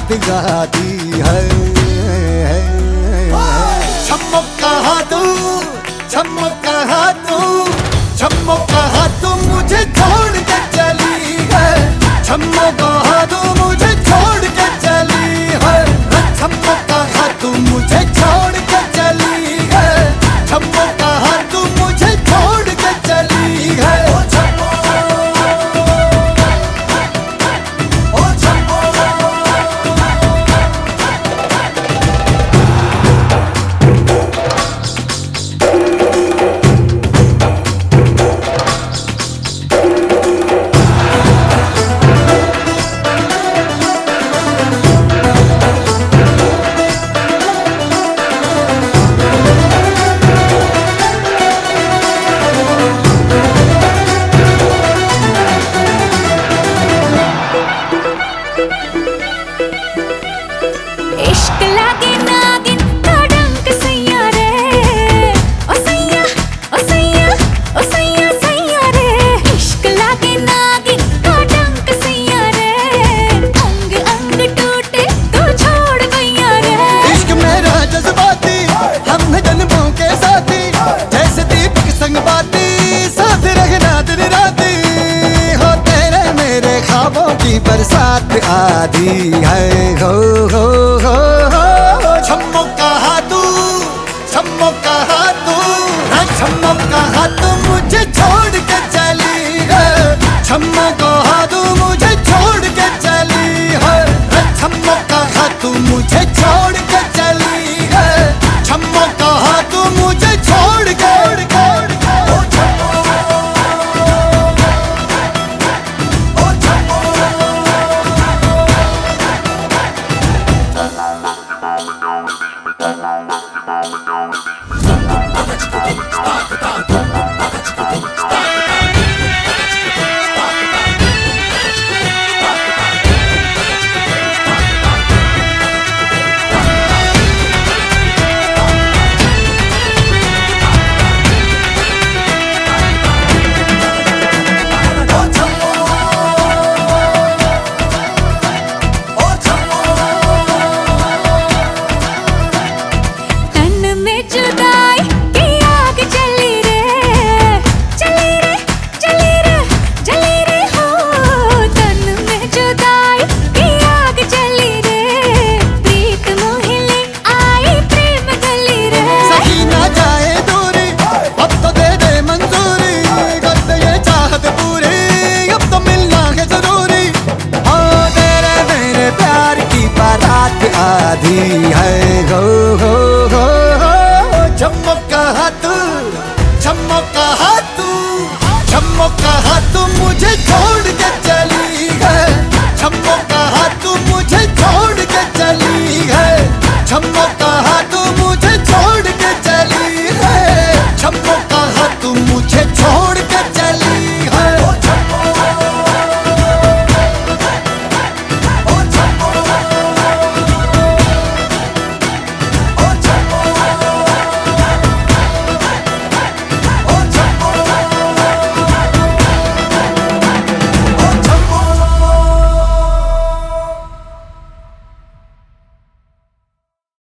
हाथ गाती है छम्मो कहा तू छम्मो कहा तू छम्मो कहा तू मुझे छोड़ के चली है। छम्मो कहा तू मुझे छोड़ के चली है। छम्मो कहा तू मुझे छोड़ संग बाती साथ रहना दिन राती। हो तेरे मेरे ख्वाबों की बरसात आधी है। Windows. आधी है गो गो गो, गो चमक हाथ